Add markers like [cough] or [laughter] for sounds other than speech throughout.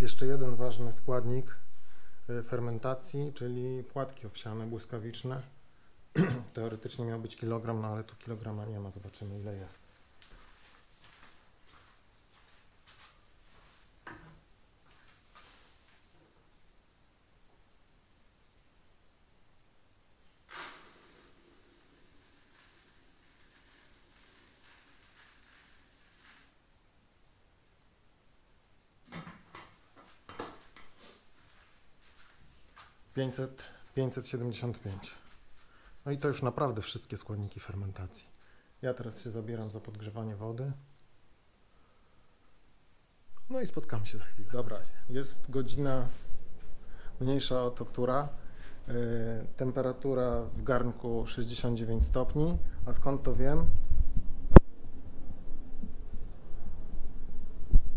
Jeszcze jeden ważny składnik y, fermentacji, czyli płatki owsiane błyskawiczne. [clears throat] Teoretycznie miał być kilogram, no ale tu kilograma nie ma, zobaczymy ile jest. Pięćset, 575. No i to już naprawdę wszystkie składniki fermentacji. Ja teraz się zabieram za podgrzewanie wody. No i spotkamy się za chwilę. Dobra, jest godzina mniejsza o to, która. Yy, temperatura w garnku 69 stopni. A skąd to wiem?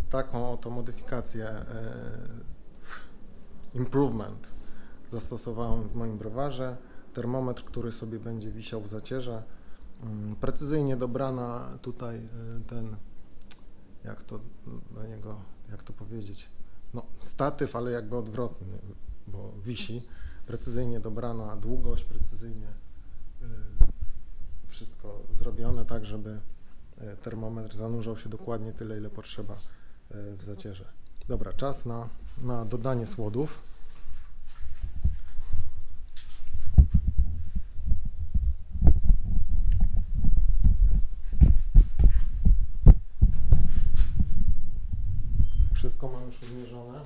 Taką oto modyfikację, yy, improvement zastosowałem w moim browarze termometr, który sobie będzie wisiał w zacierze. Mm, precyzyjnie dobrana tutaj y, ten, jak to do niego, jak to powiedzieć, no statyw, ale jakby odwrotny, bo wisi. Precyzyjnie dobrana długość, precyzyjnie y, wszystko zrobione tak, żeby y, termometr zanurzał się dokładnie tyle, ile potrzeba w zacierze. Dobra, czas na, na dodanie słodów. Wszystko mam już odmierzone.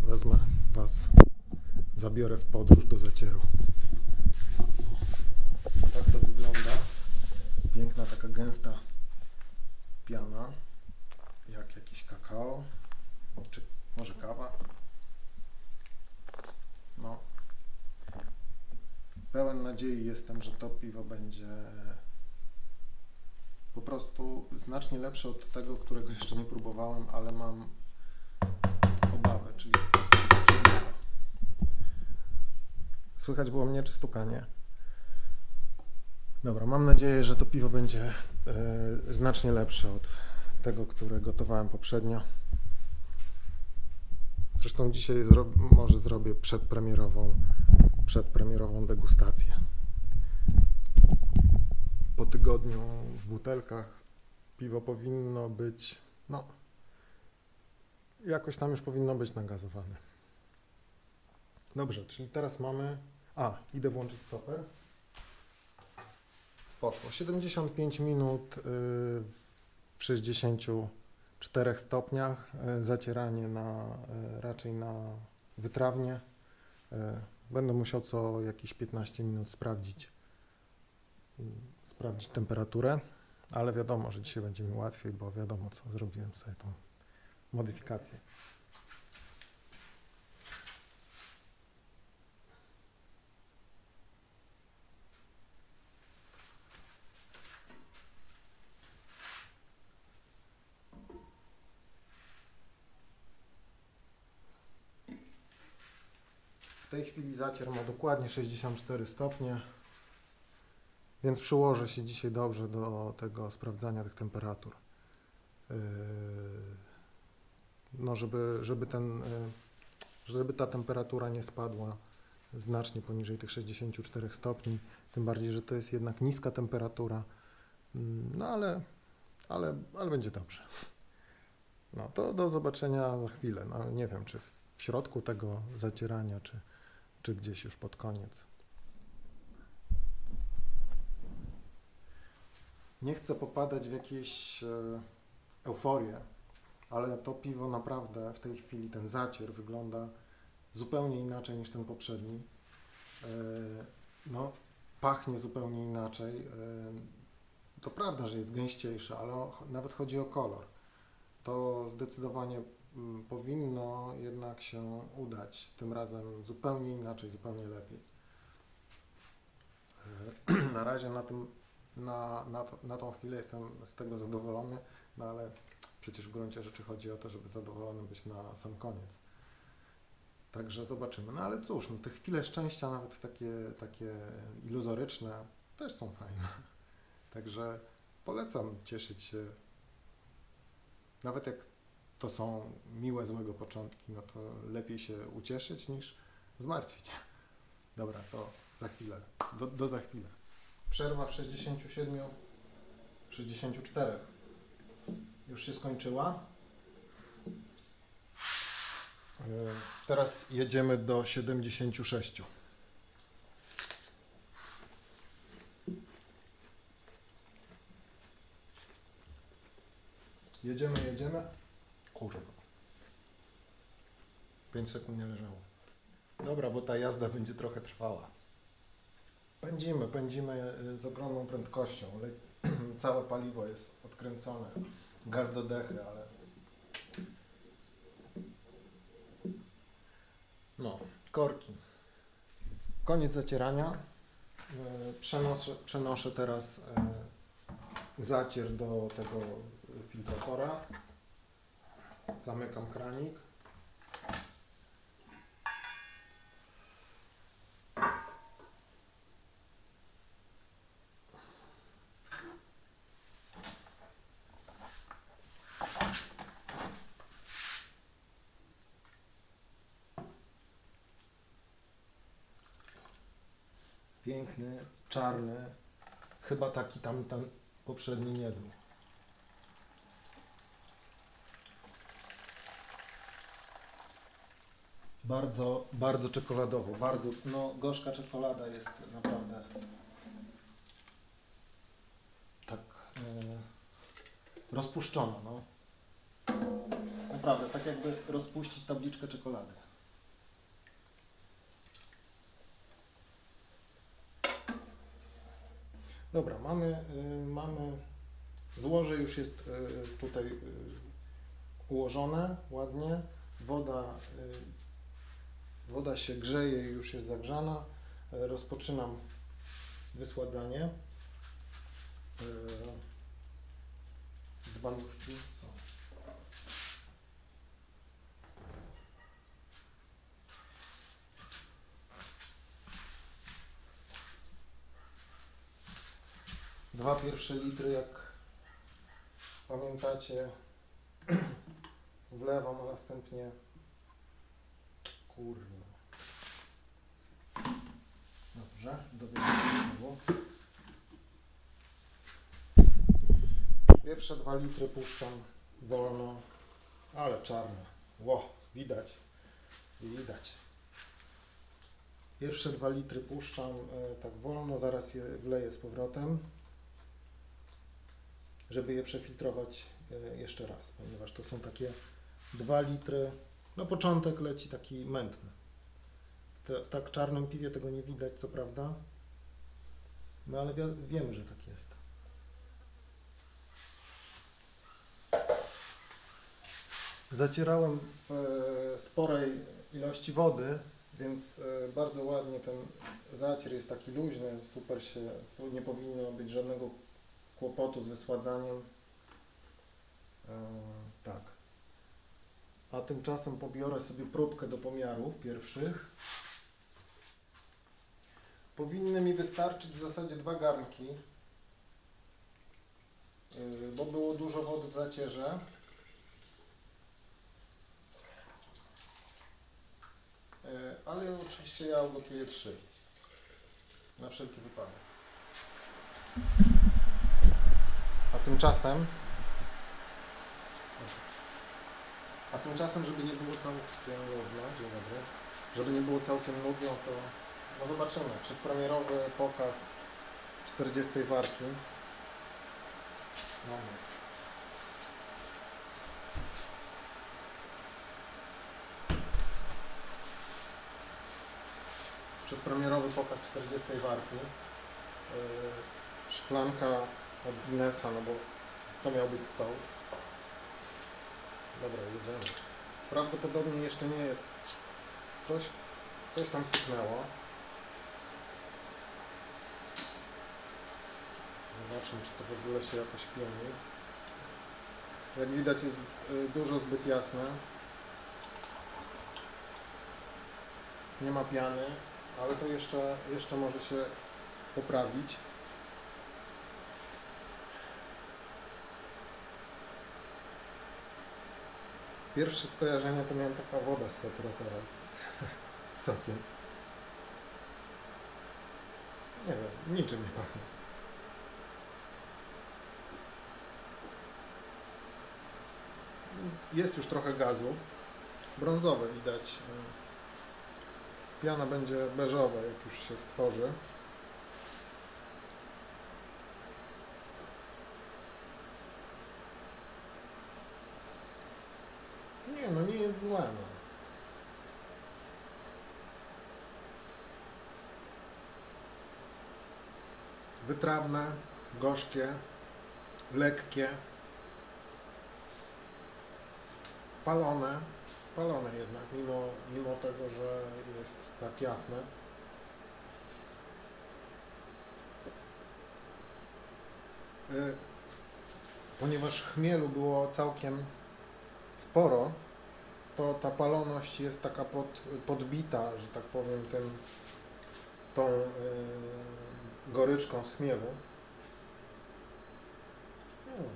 Wezmę Was, zabiorę w podróż do zacieru. Tak to wygląda. Piękna, taka gęsta piana, jak jakiś kakao, czy może kawa. No. Pełen nadziei jestem, że to piwo będzie po prostu znacznie lepsze od tego, którego jeszcze nie próbowałem, ale mam Słychać było mnie czy stukanie? Dobra, mam nadzieję, że to piwo będzie e, znacznie lepsze od tego, które gotowałem poprzednio. Zresztą dzisiaj zro może zrobię przedpremierową, przedpremierową degustację. Po tygodniu w butelkach piwo powinno być, no, jakoś tam już powinno być nagazowane. Dobrze, czyli teraz mamy, a, idę włączyć stoper. Poszło. 75 minut y, w 64 stopniach. y, Zacieranie na, y, raczej na wytrawnie. Będę musiał co jakieś 15 minut sprawdzić, sprawdzić temperaturę, ale wiadomo, że dzisiaj będzie mi łatwiej, bo wiadomo co, zrobiłem sobie tą modyfikację. W tej chwili zacier ma dokładnie 64 stopnie, więc przyłożę się dzisiaj dobrze do tego sprawdzania tych temperatur. Yy, No, żeby, żeby, ten, yy, żeby ta temperatura nie spadła znacznie poniżej tych 64 stopni, tym bardziej, że to jest jednak niska temperatura, Mm, no ale, ale, ale będzie dobrze. No to do zobaczenia za chwilę. No, nie wiem, czy w środku tego zacierania, czy, czy gdzieś już pod koniec. Nie chcę popadać w jakieś e, euforię, ale to piwo naprawdę w tej chwili, ten zacier wygląda zupełnie inaczej niż ten poprzedni. E, no, pachnie zupełnie inaczej. E, to prawda, że jest gęściejsze, ale nawet chodzi o kolor. To zdecydowanie powinno jednak się udać tym razem zupełnie inaczej, zupełnie lepiej. E, [clears throat] na razie na, tym, na, na, to, na tą chwilę jestem z tego zadowolony, no ale przecież w gruncie rzeczy chodzi o to, żeby zadowolony być na sam koniec. Także zobaczymy. No ale cóż, no te chwile szczęścia, nawet takie, takie iluzoryczne, też są fajne. [laughs] Także polecam cieszyć się. Nawet jak to są miłe, złego początki, no to lepiej się ucieszyć niż zmartwić. Dobra, to za chwilę. Do, do za chwilę. Przerwa w 67, 64. Już się skończyła. E, Teraz jedziemy do 76. Jedziemy, jedziemy. Kurwa. 5 sekund nie leżało. Dobra, bo ta jazda będzie trochę trwała. Pędzimy, pędzimy y, z ogromną prędkością. ale [clears throat] Całe paliwo jest odkręcone. Gaz do dechy, ale. No, korki. Koniec zacierania. Y, Przenoszę, przenoszę teraz y, zacier do tego filtratora. Zamykam kranik. Piękny, czarny. Chyba taki tam, poprzedni nie był. Bardzo, bardzo czekoladowo, bardzo, no gorzka czekolada jest naprawdę tak e, rozpuszczona, no. Naprawdę, tak jakby rozpuścić tabliczkę czekolady. Dobra, mamy, y, mamy złoże już jest y, tutaj y, ułożone ładnie. Woda, y, woda się grzeje, już jest zagrzana. Y, Rozpoczynam wysładzanie. Dzbanuszki są. Dwa pierwsze litry, jak pamiętacie, [clears throat] wlewam, a następnie kurwa. Dobrze, dobiegam znowu. Pierwsze dwa litry puszczam wolno, ale czarne. Ło, widać, widać. Pierwsze dwa litry puszczam e, tak wolno, zaraz je wleję z powrotem żeby je przefiltrować e, jeszcze raz, ponieważ to są takie 2 litry. Na początek leci taki mętny. Te, w tak czarnym piwie tego nie widać, co prawda, no ale wi- wiemy, że tak jest. Zacierałem w e, sporej ilości wody, więc e, bardzo ładnie ten zacier jest taki luźny, super się, tu nie powinno być żadnego kłopotu z wysładzaniem. E, tak. A tymczasem pobiorę sobie próbkę do pomiarów pierwszych. Powinny mi wystarczyć w zasadzie dwa garnki, yy, bo było dużo wody w zacierze. Yy, Ale oczywiście ja ugotuję trzy. Na wszelki wypadek. A tymczasem A tymczasem, żeby nie było całkiem nudno, dzień dobry, żeby nie było całkiem nudno, to no zobaczymy. Przedpremierowy pokaz 40 warki. Mamy. Przedpremierowy pokaz 40 warki. Yy, szklanka od Guinnessa, no bo to miał być stout. Dobra, jedziemy. Prawdopodobnie jeszcze nie jest. Coś, coś tam syknęło. Zobaczmy, czy to w ogóle się jakoś pieni. Jak widać jest y, dużo zbyt jasne. Nie ma piany, ale to jeszcze, jeszcze może się poprawić. Pierwsze skojarzenie to miałem taka woda z Setra teraz [laughs] z sokiem. Nie wiem, niczym nie pachnie. Jest już trochę gazu. Brązowe widać. Piana będzie beżowa, jak już się stworzy. Nie, Wytrawne, gorzkie, lekkie, palone, palone jednak, mimo, mimo tego, że jest tak jasne. Y, Ponieważ chmielu było całkiem sporo, to ta paloność jest taka pod, podbita, że tak powiem, tym, tą y, goryczką z chmielu. Mm.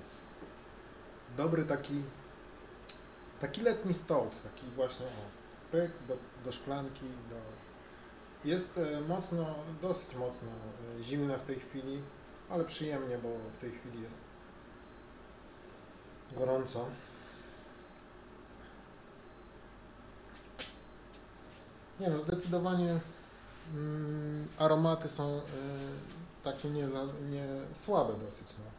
Dobry taki, taki letni stołt, taki właśnie o, pyk do, do szklanki, do... Jest y, mocno, dosyć mocno y, zimne w tej chwili, ale przyjemnie, bo w tej chwili jest gorąco. Nie no, zdecydowanie mm, aromaty są y, takie nie, za, nie słabe dosyć. No.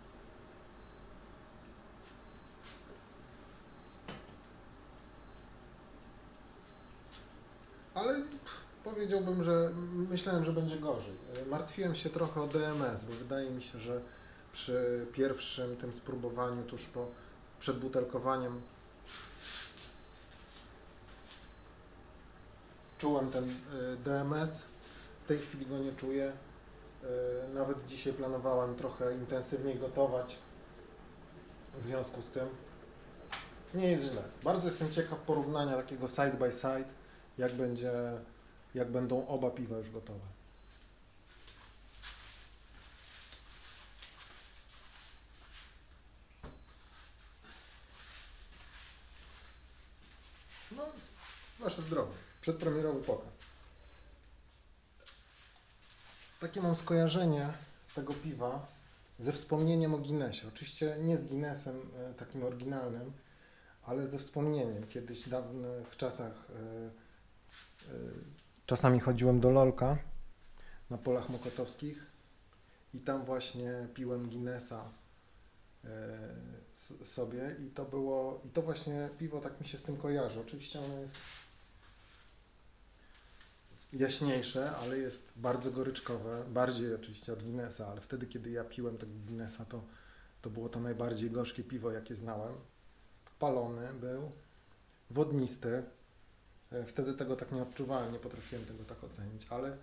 Ale pff, powiedziałbym, że myślałem, że będzie gorzej. Martwiłem się trochę o DMS, bo wydaje mi się, że przy pierwszym tym spróbowaniu tuż po przed butelkowaniem czułem ten y, DMS, w tej chwili go nie czuję. Y, Nawet dzisiaj planowałem trochę intensywniej gotować w związku z tym. Nie jest źle. Bardzo jestem ciekaw porównania takiego side by side, jak, będzie, jak będą oba piwa już gotowe. No, wasze zdrowie. Przedpremierowy pokaz. Takie mam skojarzenie tego piwa ze wspomnieniem o Guinnessie. Oczywiście nie z Guinnessem e, takim oryginalnym, ale ze wspomnieniem. Kiedyś w dawnych czasach e, e, czasami chodziłem do Lolka na polach mokotowskich i tam właśnie piłem Guinnessa sobie i to było, i to właśnie piwo tak mi się z tym kojarzy. Oczywiście ono jest jaśniejsze, ale jest bardzo goryczkowe, bardziej oczywiście od Guinnessa, ale wtedy, kiedy ja piłem tego Guinnessa, to, to było to najbardziej gorzkie piwo, jakie znałem. Palony był, wodnisty. E, Wtedy tego tak nie odczuwałem, nie potrafiłem tego tak ocenić, ale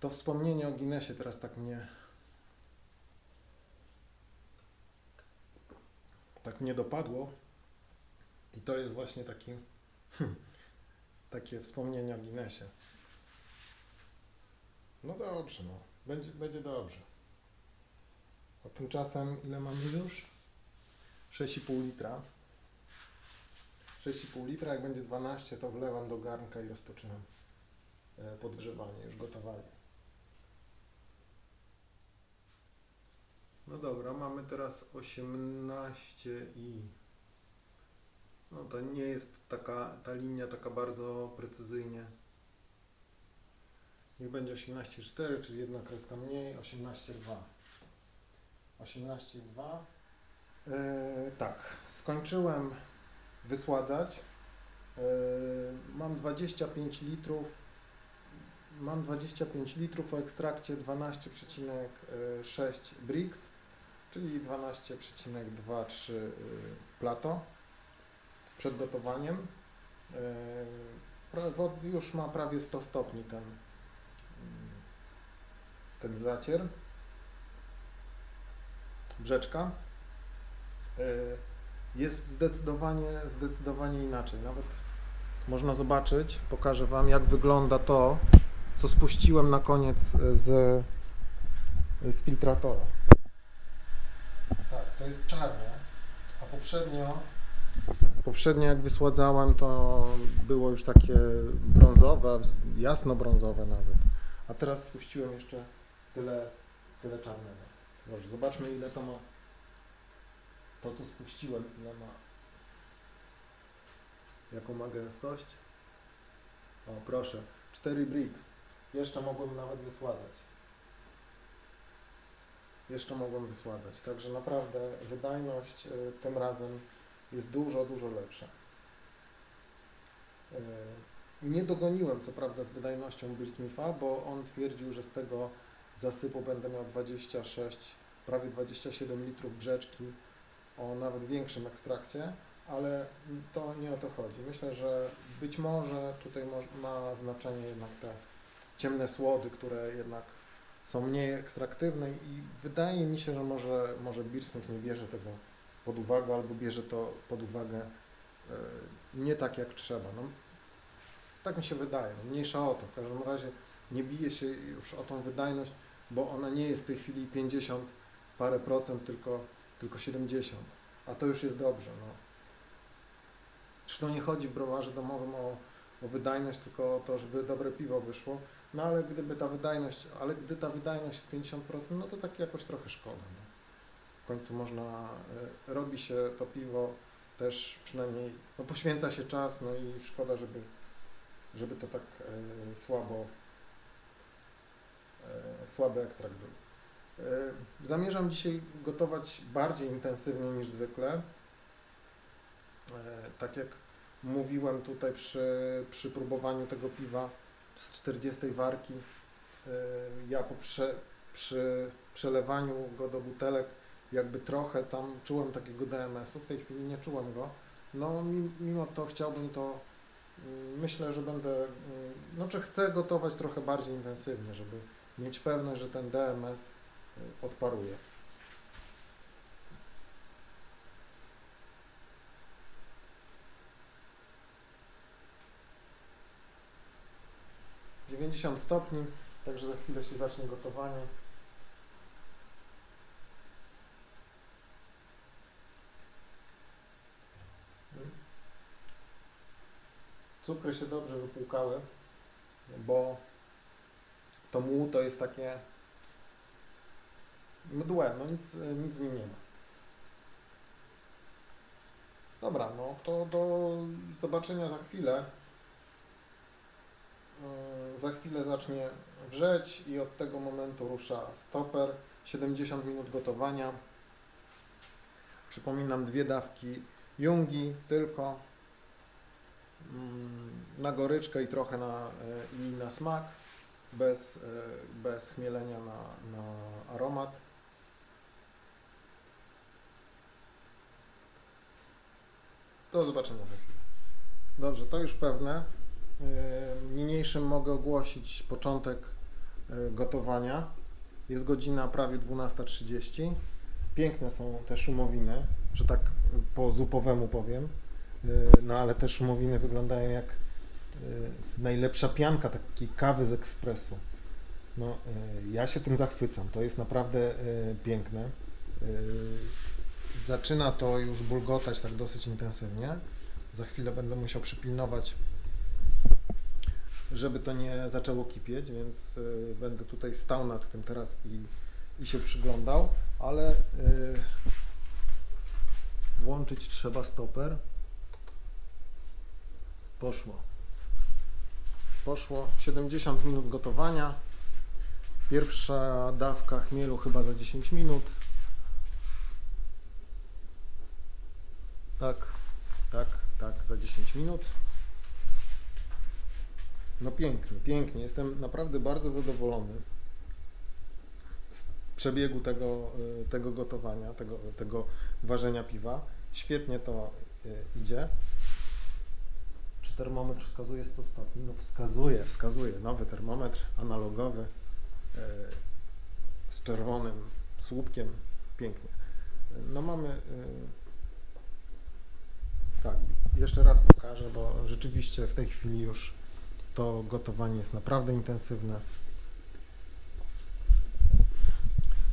to wspomnienie o Guinnessie teraz tak mnie tak mnie dopadło i to jest właśnie taki hmm, takie wspomnienie o Guinnessie. No dobrze, no. Będzie, będzie dobrze. A tymczasem ile mamy już? 6,5 litra. 6,5 litra, jak będzie 12, to wlewam do garnka i rozpoczynam e, podgrzewanie, już gotowanie. No dobra, mamy teraz 18 i to nie jest taka, ta linia taka bardzo precyzyjnie. Niech będzie 18,4, czyli jedna kreska mniej, 18,2. 18,2. E, tak, skończyłem wysładzać. E, mam 25 litrów. Mam 25 litrów o ekstrakcie 12,6 Brix, czyli 12,23 y, Plato przed gotowaniem. E, Już ma prawie 100 stopni ten, ten zacier. brzeczka, e, jest zdecydowanie, zdecydowanie inaczej. Nawet można zobaczyć, pokażę Wam, jak wygląda to, co spuściłem na koniec z, z filtratora. Tak, to jest czarne, a poprzednio, poprzednio jak wysładzałem, to było już takie brązowe, jasno-brązowe nawet. A teraz spuściłem jeszcze tyle, tyle czarnego. Dobrze, zobaczmy ile to ma, to co spuściłem, ile ma, jaką ma gęstość. O, proszę, 4 bricks. Jeszcze mogłem nawet wysładzać. Jeszcze mogłem wysładzać. Także naprawdę wydajność y, tym razem jest dużo, dużo lepsza. Y, nie dogoniłem co prawda z wydajnością Bill Smitha, bo on twierdził, że z tego zasypu będę miał 26, prawie 27 litrów brzeczki o nawet większym ekstrakcie, ale to nie o to chodzi. Myślę, że być może tutaj ma znaczenie jednak te ciemne słody, które jednak są mniej ekstraktywne i wydaje mi się, że może, może Beersmith nie bierze tego pod uwagę albo bierze to pod uwagę e, nie tak jak trzeba. No, tak mi się wydaje, no, mniejsza o to. W każdym razie nie bije się już o tą wydajność, bo ona nie jest w tej chwili 50 parę procent, tylko, tylko 70, a to już jest dobrze. No. Zresztą nie chodzi w browarze domowym o, o wydajność, tylko o to, żeby dobre piwo wyszło, no ale gdyby ta wydajność, ale gdy ta wydajność jest 50%, no to tak jakoś trochę szkoda. No. Końcu można, y, robi się to piwo też przynajmniej, no poświęca się czas, no i szkoda, żeby, żeby to tak y, słabo, y, słaby ekstrakt był. Zamierzam dzisiaj gotować bardziej intensywnie niż zwykle. Tak jak mówiłem tutaj przy, przy próbowaniu tego piwa, z 40 warki. Y, ja po prze, przy przelewaniu go do butelek jakby trochę tam czułem takiego DMS-u, w tej chwili nie czułem go. No mimo to chciałbym to, y, myślę, że będę, y, no czy chcę gotować trochę bardziej intensywnie, żeby mieć pewność, że ten DMS odparuje. 90 stopni, także za chwilę się zacznie gotowanie. Cukry się dobrze wypłukały, bo to muł to jest takie mdłe, no nic, nic w nim nie ma. Dobra, no to do zobaczenia za chwilę. E, za chwilę zacznie wrzeć i od tego momentu rusza stoper. 70 minut gotowania. Przypominam dwie dawki jungi tylko mm, na goryczkę i trochę na, e, i na smak, bez, e, bez chmielenia na, na aromat. Do zobaczenia za chwilę. Dobrze, to już pewne. Niniejszym mogę ogłosić początek e, gotowania. Jest godzina prawie 12.30. Piękne są te szumowiny, że tak po zupowemu powiem. E, no ale te szumowiny wyglądają jak e, najlepsza pianka takiej kawy z ekspresu. No, ja się tym zachwycam. To jest naprawdę piękne. Zaczyna to już bulgotać tak dosyć intensywnie. Za chwilę będę musiał przypilnować żeby to nie zaczęło kipieć, więc będę tutaj stał nad tym teraz i, i się przyglądał, ale włączyć trzeba stoper. Poszło. Poszło 70 minut gotowania. Pierwsza dawka chmielu chyba za 10 minut. Tak, tak, tak, za 10 minut. No pięknie, pięknie. Jestem naprawdę bardzo zadowolony z przebiegu tego, y, tego gotowania, tego, tego ważenia piwa. Świetnie to y, idzie. Termometr wskazuje 100 stopni? No wskazuje, wskazuje. Nowy termometr analogowy y, z czerwonym słupkiem. Pięknie. No mamy. y, Tak, jeszcze raz pokażę, bo rzeczywiście w tej chwili już to gotowanie jest naprawdę intensywne.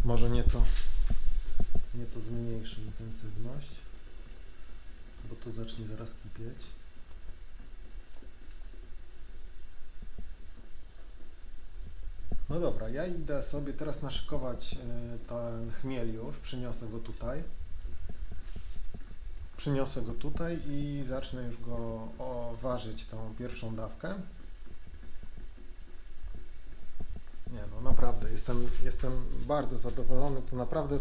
Może nieco, nieco zmniejszy intensywność, bo to zacznie zaraz kipieć. No dobra, ja idę sobie teraz naszykować y, ten chmiel już, przyniosę go tutaj. Przyniosę go tutaj i zacznę już go ważyć tą pierwszą dawkę. Nie no, naprawdę, jestem, jestem bardzo zadowolony, to naprawdę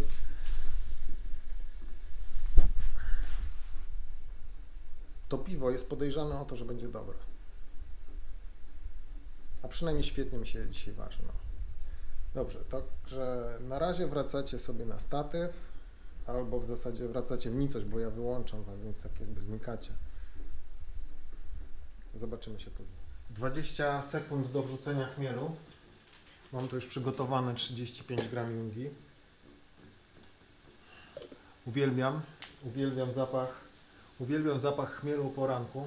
to piwo jest podejrzane o to, że będzie dobre. A przynajmniej świetnie mi się dzisiaj waży. No. Dobrze, także na razie wracacie sobie na statyw, albo w zasadzie wracacie w nicość, bo ja wyłączam was, więc tak jakby znikacie. Zobaczymy się później. 20 sekund do wrzucenia chmielu. Mam tu już przygotowane 35 gram jungi. Uwielbiam, uwielbiam zapach, uwielbiam zapach chmielu o poranku.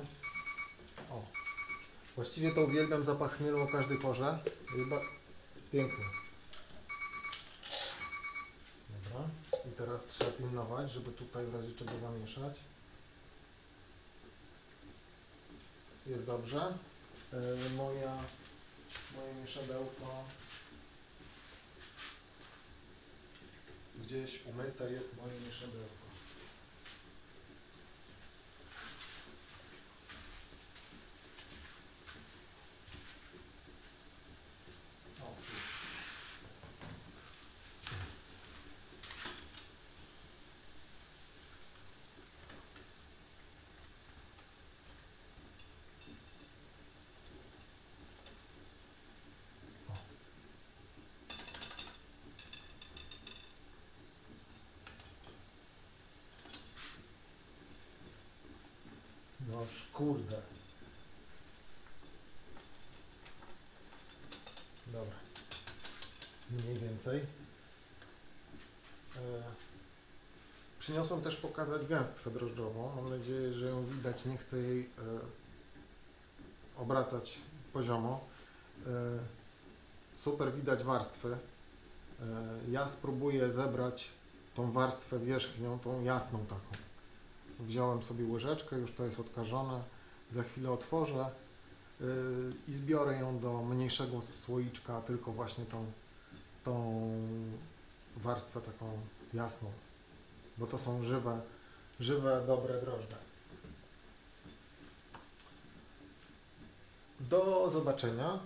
Właściwie to uwielbiam zapach chmielu o każdej porze. Chyba piękny. Dobra. I teraz trzeba pilnować, żeby tutaj w razie czego zamieszać. Jest dobrze. Yy, moja, moje mieszadełko gdzieś umyte jest moje mieszadełko. O, tu. Noż kurde. Dobra. Mniej więcej. E, przyniosłem też pokazać gęstwę drożdżową. Mam nadzieję, że ją widać. Nie chcę jej e, obracać poziomo. E, super widać warstwy. E, ja spróbuję zebrać tą warstwę wierzchnią, tą jasną taką. Wziąłem sobie łyżeczkę, już to jest odkażone. Za chwilę otworzę yy, i zbiorę ją do mniejszego słoiczka, tylko właśnie tą, tą warstwę taką jasną, bo to są żywe, żywe, dobre drożdże. Do zobaczenia.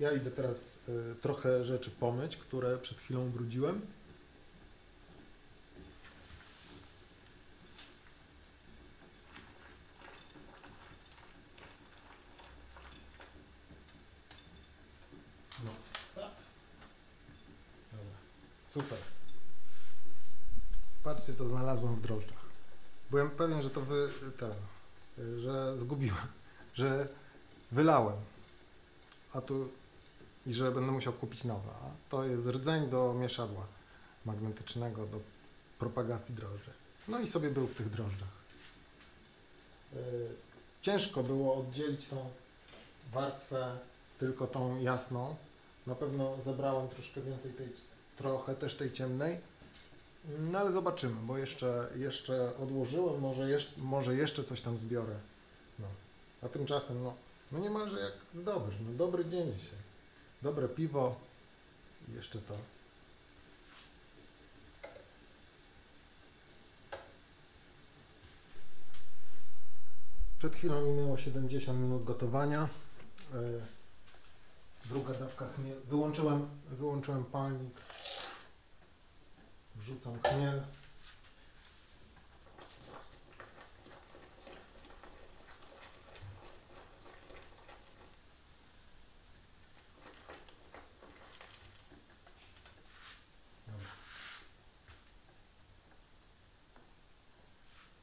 Ja idę teraz y, trochę rzeczy pomyć, które przed chwilą brudziłem. No. Dobra. Super. Patrzcie, co znalazłem w drożdżach. Byłem pewien, że to wy, ten, że zgubiłem, że wylałem. A tu i że będę musiał kupić nowe. A to jest rdzeń do mieszadła magnetycznego do propagacji drożdży. No i sobie był w tych drożdżach. Y, Ciężko było oddzielić tą warstwę tylko tą jasną. Na pewno zebrałem troszkę więcej tej, trochę też tej ciemnej. No ale zobaczymy, bo jeszcze, jeszcze odłożyłem, może, jeszcze, może jeszcze coś tam zbiorę. No. A tymczasem, no, no niemalże jak zdobycz, no dobry dzień dzisiaj. Dobre piwo jeszcze to. Przed chwilą minęło 70 minut gotowania. E, Druga dawka chmiel. Wyłączyłem, wyłączyłem palnik. Wrzucam chmiel.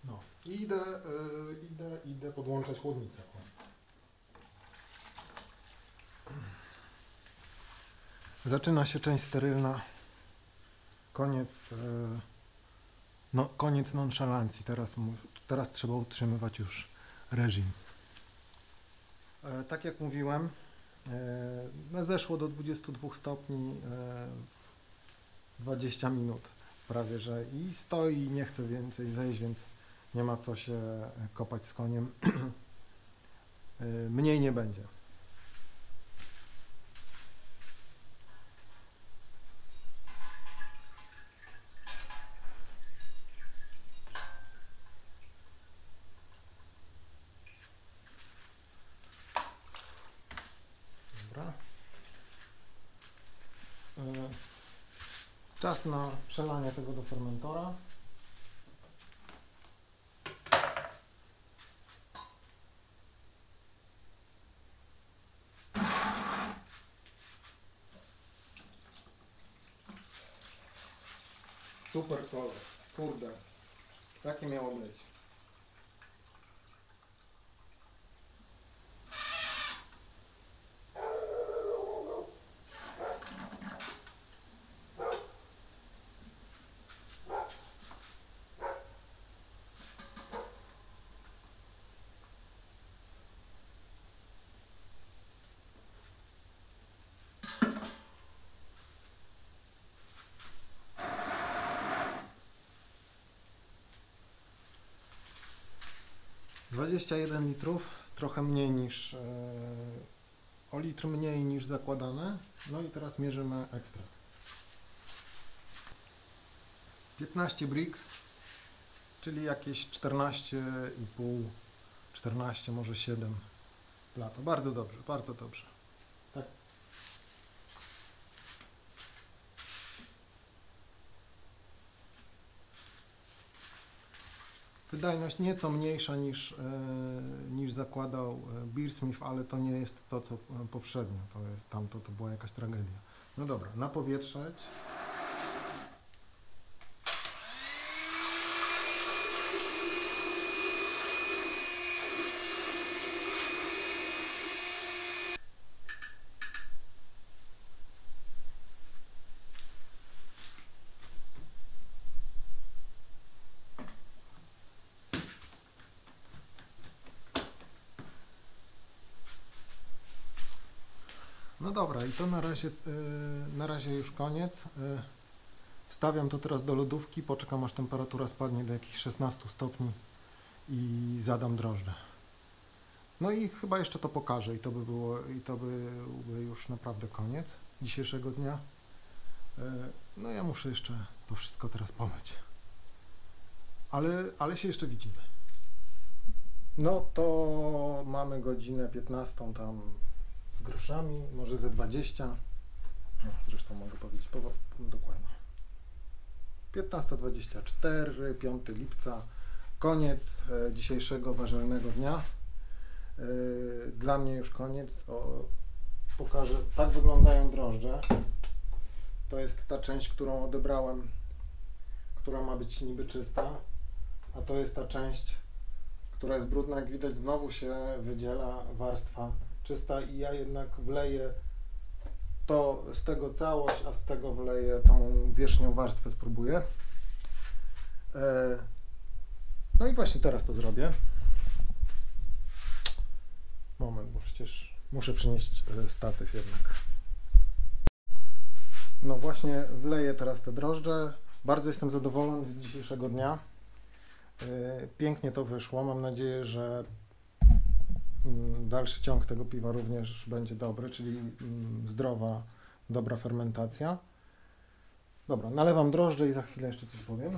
No i idę, y, idę, idę podłączać chłodnicę. Zaczyna się część sterylna. Koniec, e, No, koniec nonszalancji. Teraz, teraz trzeba utrzymywać już reżim. E, tak jak mówiłem, e, no zeszło do 22 stopni w 20 minut prawie, że i stoi, nie chce więcej zejść, więc nie ma co się kopać z koniem. [clears throat] Mniej nie będzie. Dobra. E, Czas na przelanie tego do fermentora. 21 litrów, trochę mniej niż, e, o litr mniej niż zakładane. No i teraz mierzymy ekstrakt. 15 bricks, czyli jakieś 14,5, 14 może 7 plato. Bardzo dobrze, bardzo dobrze. Wydajność nieco mniejsza niż, e, niż zakładał e, Beersmith, ale to nie jest to, co e, poprzednio. To jest, tamto to była jakaś tragedia. No dobra, napowietrzeć. No dobra, i to na razie, y, na razie już koniec. Y, Stawiam to teraz do lodówki, poczekam aż temperatura spadnie do jakichś 16 stopni i zadam drożdże. No i chyba jeszcze to pokażę i to by było, i to byłby już naprawdę koniec dzisiejszego dnia. Y, No ja muszę jeszcze to wszystko teraz pomyć. Ale, ale się jeszcze widzimy. No to mamy godzinę 15 tam groszami, może ze 20. No, zresztą mogę powiedzieć dokładnie. 15.24, 5 lipca, koniec e, dzisiejszego ważelnego dnia. E, dla mnie już koniec. O, pokażę, tak wyglądają drożdże. To jest ta część, którą odebrałem, która ma być niby czysta, a to jest ta część, która jest brudna. Jak widać, znowu się wydziela warstwa czysta i ja jednak wleję to z tego całość, a z tego wleję tą wierzchnią warstwę, spróbuję. E, No i właśnie teraz to zrobię. Moment, bo przecież muszę przynieść e, statyw jednak. No właśnie wleję teraz te drożdże. Bardzo jestem zadowolony z dzisiejszego dnia. E, Pięknie to wyszło. Mam nadzieję, że dalszy ciąg tego piwa również będzie dobry, czyli mm, zdrowa, dobra fermentacja. Dobra, nalewam drożdże i za chwilę jeszcze coś powiem.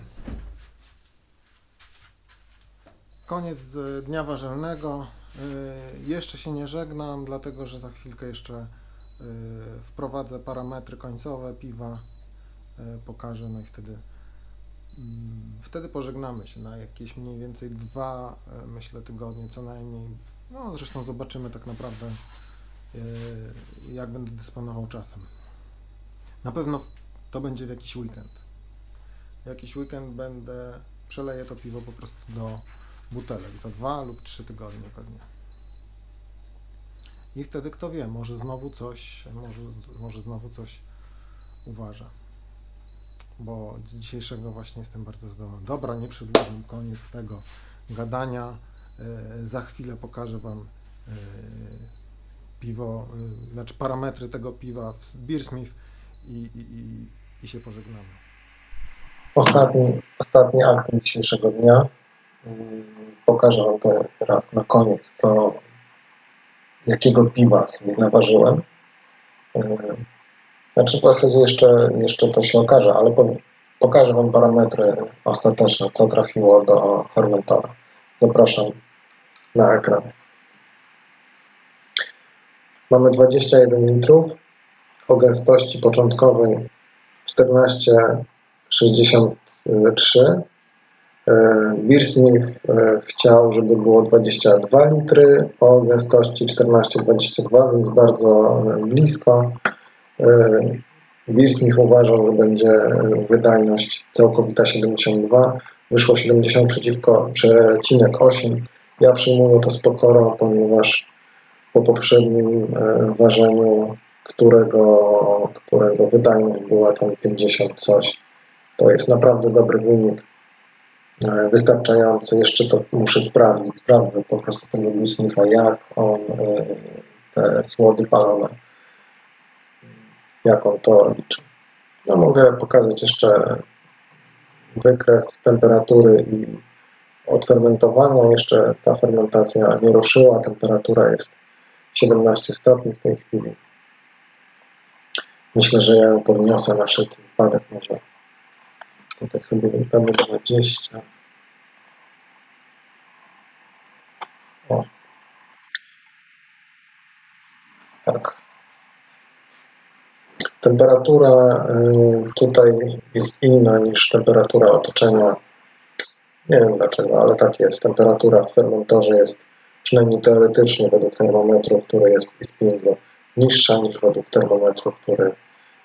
Koniec e, dnia ważelnego. E, Jeszcze się nie żegnam, dlatego że za chwilkę jeszcze e, wprowadzę parametry końcowe piwa, pokażę, no i wtedy mm, wtedy pożegnamy się na jakieś mniej więcej dwa, myślę, tygodnie co najmniej. No zresztą zobaczymy tak naprawdę, e, jak będę dysponował czasem. Na pewno to będzie w jakiś weekend. Jakiś weekend będę, przeleję to piwo po prostu do butelek za dwa lub trzy tygodnie pewnie. I wtedy kto wie, może znowu coś, może, może znowu coś uważa. bo z dzisiejszego właśnie jestem bardzo zadowolony. Dobra, nie przedłużam, koniec tego gadania. E, Za chwilę pokażę Wam e, piwo, e, znaczy parametry tego piwa w Beersmith i, i, i, się pożegnamy. Ostatni, ostatni akt dzisiejszego dnia. Mm, Pokażę Wam teraz na koniec, co, jakiego piwa sobie naważyłem. Znaczy w zasadzie jeszcze, jeszcze to się okaże, ale pokażę Wam parametry ostateczne, co trafiło do fermentora. Zapraszam na ekran. Mamy 21 litrów o gęstości początkowej 14,63. Beersmith e, chciał, żeby było 22 litry o gęstości 14,22, więc bardzo e, blisko. E, Beersmith uważał, że będzie wydajność całkowita 72, wyszło 70 przeciwko przecinek 8. Ja przyjmuję to z pokorą, ponieważ po poprzednim ważeniu, którego, którego wydajność była tam 50 coś, to jest naprawdę dobry wynik wystarczający. Jeszcze to muszę sprawdzić. Sprawdzę po prostu tego Beersmitha, jak on te słody palone jak on to liczy. No mogę pokazać jeszcze wykres temperatury i odfermentowania. Jeszcze ta fermentacja nie ruszyła. Temperatura jest 17 stopni w tej chwili. Myślę, że ja ją podniosę na wszelki wypadek. Może tutaj sobie damy 20. O. Tak. Temperatura y, tutaj jest inna niż temperatura otoczenia. Nie wiem dlaczego, ale tak jest. Temperatura w fermentorze jest przynajmniej teoretycznie według termometru, który jest w Ispingu, niższa niż według termometru, który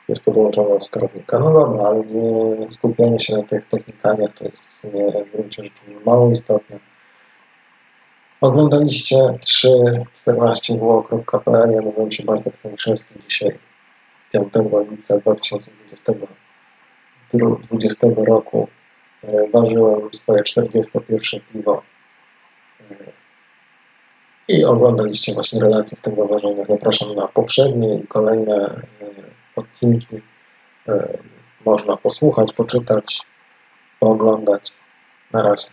jest podłączony od sterownika. No dobra, ale skupienie się na tych technikaliach to jest w sumie w gruncie rzeczy mało istotne. Oglądaliście 3.14wo.pl. Ja nazywam się Bartek Staniszewski. Dzisiaj 5 lipca 2020 roku ważyłem swoje 41 piwo i oglądaliście właśnie relacje z tego ważenia. Zapraszam na poprzednie i kolejne odcinki. Można posłuchać, poczytać, pooglądać. Na razie.